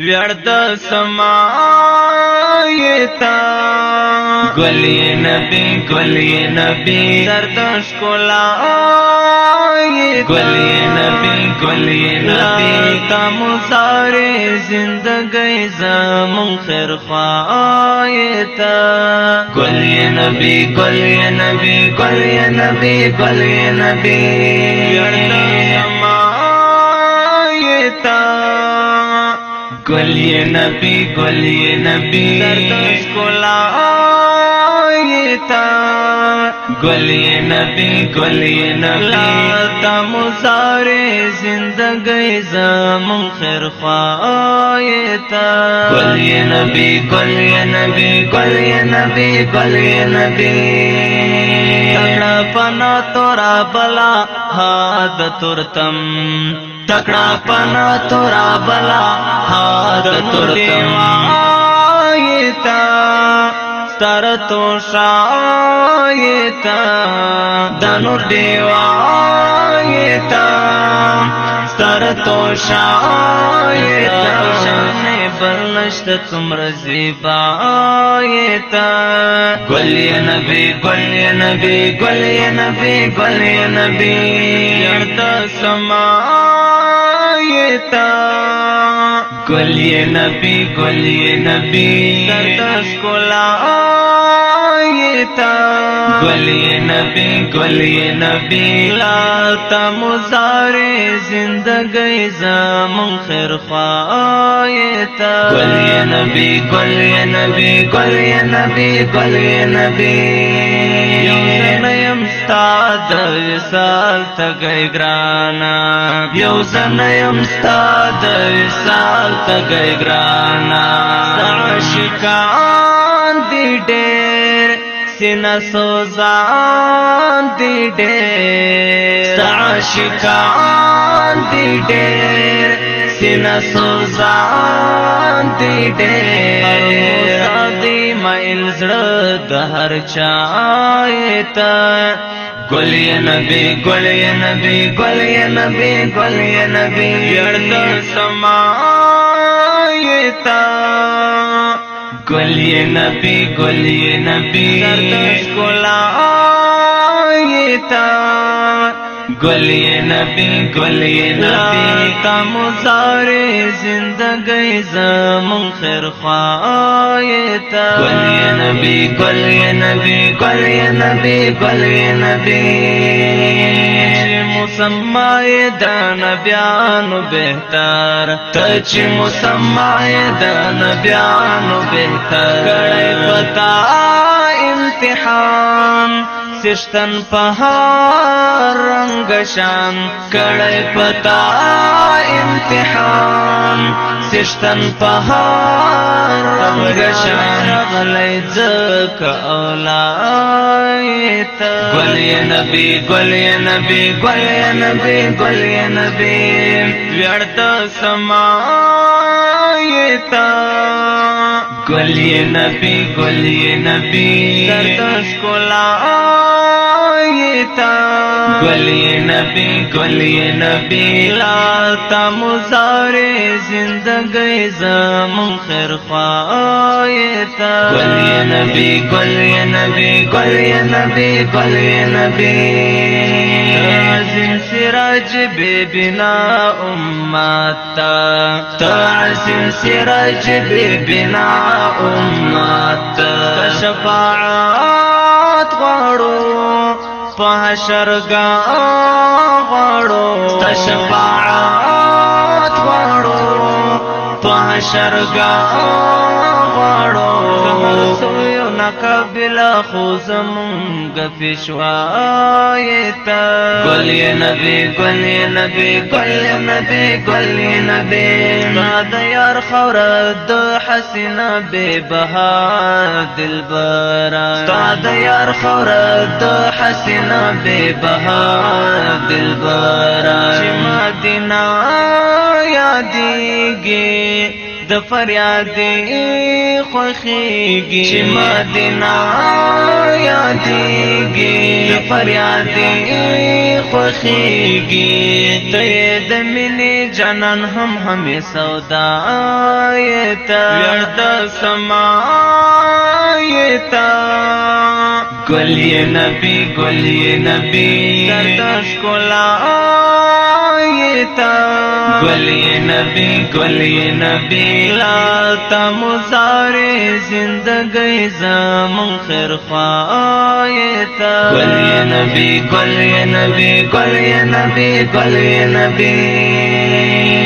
ویړ د سمایتا ګلی نبی ګلی نبی زردش کولا ګلی نبی ګلی نبی تم سارے زندګی زمون خیر خوایتا ګلی نبی ګلی نبی ګلی نبی ګلی نبی ویړ د سمایتا گل یہ نبی گل یہ نبی دردس کلا آئیتا گل یہ نبی گل یہ نبی لاتا مزار زندگی زمان خیر خوایتا گل یہ نبی گل یہ نبی گل یہ نبی گل یہ نبی تڑپنا تورا بلا حاد ترتم تکڑا پنا تورا بلا ہاد تور دیوایتا ستر تو شایتا دنور دیوایتا ستر تو شایتا شان بلشت تمر زیبایتا گل یا نبی گل یا نبی گل یا نبی گل یا نبی یرتا سما تا گل یہ نبی گل یہ نبی دس کولا تا گل یہ نبی گل یہ نبی لا تا مزار زندگی زمون خیر خوایتا گل یہ نبی گل یہ نبی گل یہ نبی گل یہ نبی ستا د وصال تګی ګرانا یو زن یم ستا د وصال تګی ګرانا عاشقان دی ډېر سینا سوزان دی ډېر عاشقان دی ډېر سینا سوزان دی ډېر زړه د هر چا ایت گل یا نبی گل یا نبی گل یا نبی گل یا نبی یړد سما ایت گل یا نبی گل یا نبی درد شکلا ایت گل یہ نبی گل یہ نبی تا مزار زندگی زمون خیر خوایتا گل یہ نبی گل یہ نبی گل یہ نبی گل یہ نبی مسمای د نبیانو بهتر ته چې مسمای د نبیانو بهتر کړه پتا امتحان سشتن پہار رنگ شان کڑے پتا امتحان سشتن پہار رنگ شان غلی زک اولائیت گلی نبی گلی نبی گلی نبی گلی نبی ویڑت سمان تا گل یہ نبی گل یہ نبی سردش کو تا گل یہ نبی گل یہ نبی راتا مزار زندگی زمون خیر خوایتا گل یہ نبی گل یہ نبی گل یہ نبی گل یہ نبی تعظیم سراج بے بنا امت تعظیم سراج بے بنا امت شفاعت غړو په حشرګا غړو شفاعت غړو په حشرګا غړو نه قبلا خو زمونږ پشوای تا ګل نبی ګل نبی ګل نبی ګل نبی ما د یار خور د حسنا به بها دلبر تا د یار خور د حسنا به بها دلبر چې مدینه یادېږي د فریادې خوخيږي چې مدینه یادېږي د فریادې خوخيږي ته د مینې جنان هم همې سودا یې تا ورته سما یې تا ګل نبی ګل نبی دردش کولا تا گل نبی گل نبی لا تا مزار زندگی زمون خیر خوایتا گل نبی گل نبی گل نبی گل نبی